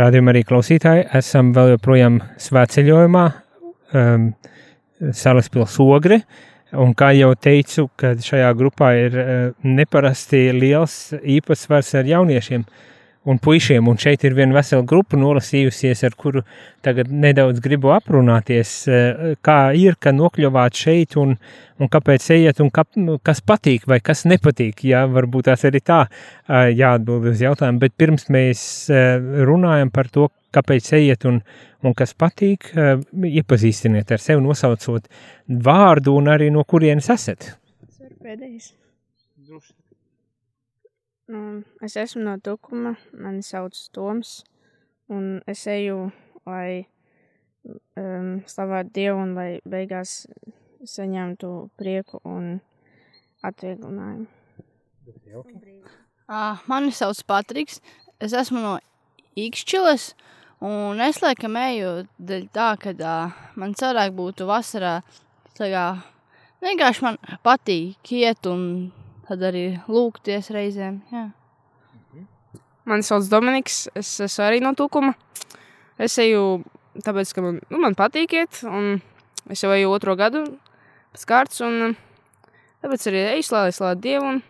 Rādījumā arī klausītāji, esam vēl joprojām svētceļojumā, um, Salaspils ogre, un kā jau teicu, kad šajā grupā ir uh, neparasti liels īpatsvars ar jauniešiem, uh, un puišiem, un šeit ir viena vesela grupa nolasījusies, ar kuru tagad nedaudz gribu aprunāties, eh, kā ir, ka nokļuvāt šeit, un, un kāpēc ejiet, un kā, nu, kas patīk, vai kas nepatīk, jā, varbūt tās arī tā eh, jāatbild uz jautājumu, bet pirms mēs eh, runājam par to, kāpēc ejiet un, un kas patīk, iepazīstiniet ar sevi, nosaucot vārdu un arī no kurienes esat. Pēdējais. Um, es esmu no Tukuma, mani sauc Toms, un es eju, lai um, slavētu Dievu un lai beigās saņemtu prieku un atvieglinājumu. Uh, mani sauc Patriks, es esmu no Ikšķiles, un es laikam eju dēļ tā, ka uh, man cerāk būtu vasarā, tā kā vienkārši man patīk iet un tad arī lūgties reizēm. Jā. Mani sauc Dominiks, es esmu arī no Tukuma. Es eju, tāpēc, ka man, nu, man patīk iet, un es jau eju otro gadu pēc kārtas, un tāpēc arī eju slēdēt, slēdēt Dievu un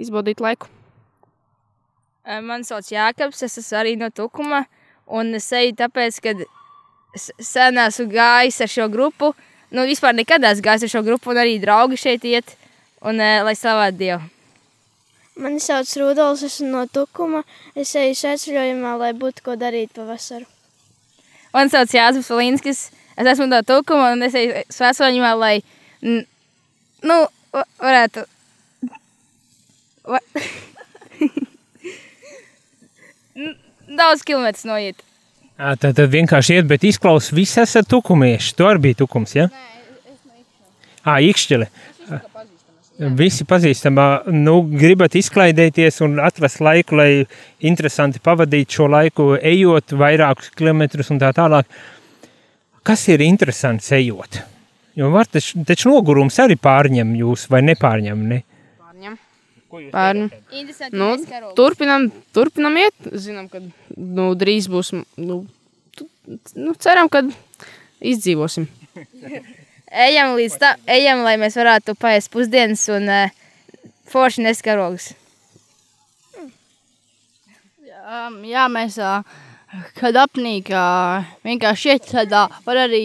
izbaudīt laiku. Mani sauc Jākaps, es esmu arī no Tukuma, un es eju tāpēc, ka sen esmu gājis ar šo grupu, nu, vispār nekad esmu gājis ar šo grupu, un arī draugi šeit iet un uh, lai slavētu Dievu. Mani sauc Rudolf, esmu no Tukuma. Es eju sveceļojumā, lai būtu ko darīt pavasaru. Mani sauc Jānis Falīnskis. Es esmu no Tukuma un es eju sveceļojumā, lai, nu, varētu. Va... Daudz kilometrus noiet. Tā tad vienkārši iet, bet izklausās, visi esat tukumieši. Tu arī biji tukums, ja? Nē, es neikšķele. Ā, ikšķele. Visi pazīstamā, nu, gribat izklaidēties un atrast laiku, lai interesanti pavadītu šo laiku, ejot vairākus kilometrus un tā tālāk. Kas ir interesants ejot? Jo var taču, taču nogurums arī pārņem jūs vai nepārņem, ne? Pārņem. Pārņem. Nu, turpinam, turpinam iet, zinām, ka nu, drīz būs, nu, nu, ceram, ka izdzīvosim. ejam līdz tam, ejam, lai mēs varētu paēst pusdienas un uh, forši neskarogas. Jā, jā mēs, uh, kad apnīk, uh, vienkārši iet, tad uh, var arī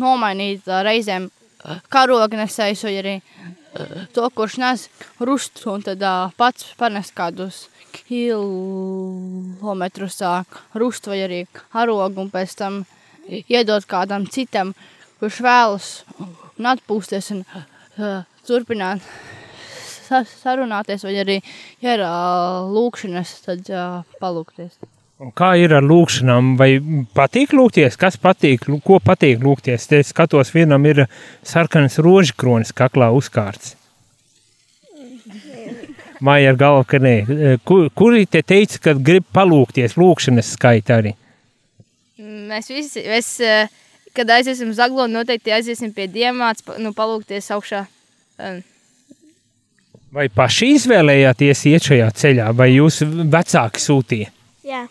nomainīt uh, reizēm karognesējus vai arī uh, to, kurš nes rust, un tad uh, pats panest kādus kilometrus uh, rust vai arī karogu, un pēc tam iedot kādam citam, uh, kurš vēlas un atpūsties un uh, turpināt sarunāties, vai arī, ja ir uh, lūkšanas, tad uh, palūkties. Un kā ir ar lūkšanām? Vai patīk lūgties? Kas patīk? Ko patīk lūgties? Te skatos, vienam ir sarkanas rožkronis kaklā uzkārts. Māja ar galvu, ka nē. Kur, kuri te teica, ka grib palūkties lūkšanas skaita arī? Mēs visi, es uh, kad aiziesim uz aglonu, noteikti aiziesim pie diamāts, nu, palūkties augšā. Um. Vai paši izvēlējāties iet šajā ceļā, vai jūs vecāki sūtīja? Jā.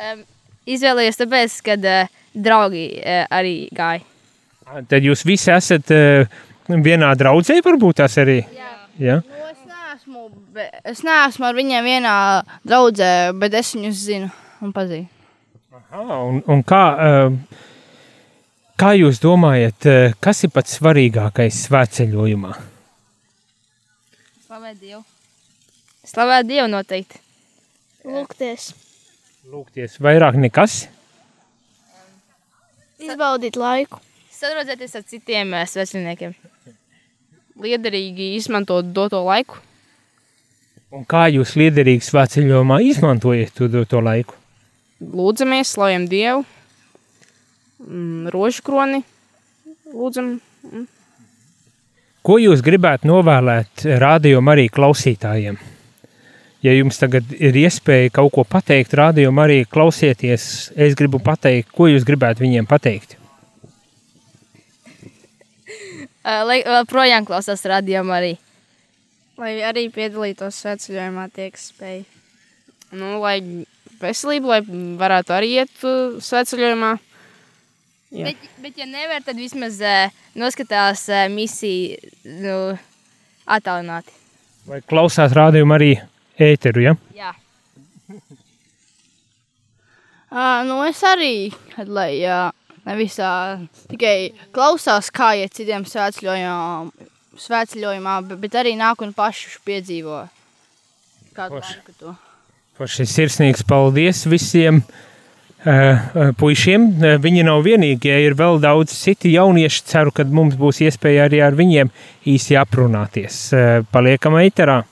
Um, izvēlējos tāpēc, kad uh, draugi uh, arī gāja. Tad jūs visi esat uh, vienā draudzē, varbūt tās arī? Jā. Jā? Nu, es, neesmu, es neesmu ar viņiem vienā draudzē, bet es viņus zinu un pazīstu. Aha, un, un kā... Uh, Kā jūs domājat, eh, kas ir pats svarīgākais svētceļojumā? Slavēt Dievu. Slavēt Dievu noteikti. Lūgties. Lūgties vairāk nekas? Izbaudīt laiku. Sadraudzēties ar citiem eh, sveceļniekiem. Liederīgi izmantot doto laiku. Un kā jūs liederīgi svētceļojumā izmantojat to doto laiku? Lūdzamies, slavējam Dievu rožu kroni. Lūdzam. Mm. Ko jūs gribētu novēlēt rādījuma arī klausītājiem? Ja jums tagad ir iespēja kaut ko pateikt, rādījuma arī klausieties, es gribu pateikt, ko jūs gribētu viņiem pateikt. Lai projām klausās rādījuma arī. Lai arī piedalītos sveceļojumā, tiek spēj. Nu, lai veselību, lai varētu arī iet uh, svētceļojumā. Jā. Bet, bet, ja nevar, tad vismaz uh, noskatās uh, misiju nu, attālināti. Vai klausās rādījumu arī ēteru, ja? Jā. Uh, nu, es arī, kad, lai uh, nevis uh, tikai klausās, kā iet citiem svētceļojumā, svētceļojumā bet, bet arī nāk un paši piedzīvo kādu to. Forši sirsnīgs paldies visiem uh, puišiem. Uh, Viņi nav vienīgie, ir vēl daudz citi jaunieši. Ceru, ka mums būs iespēja arī ar viņiem īsi aprunāties. Paliekam eiterā!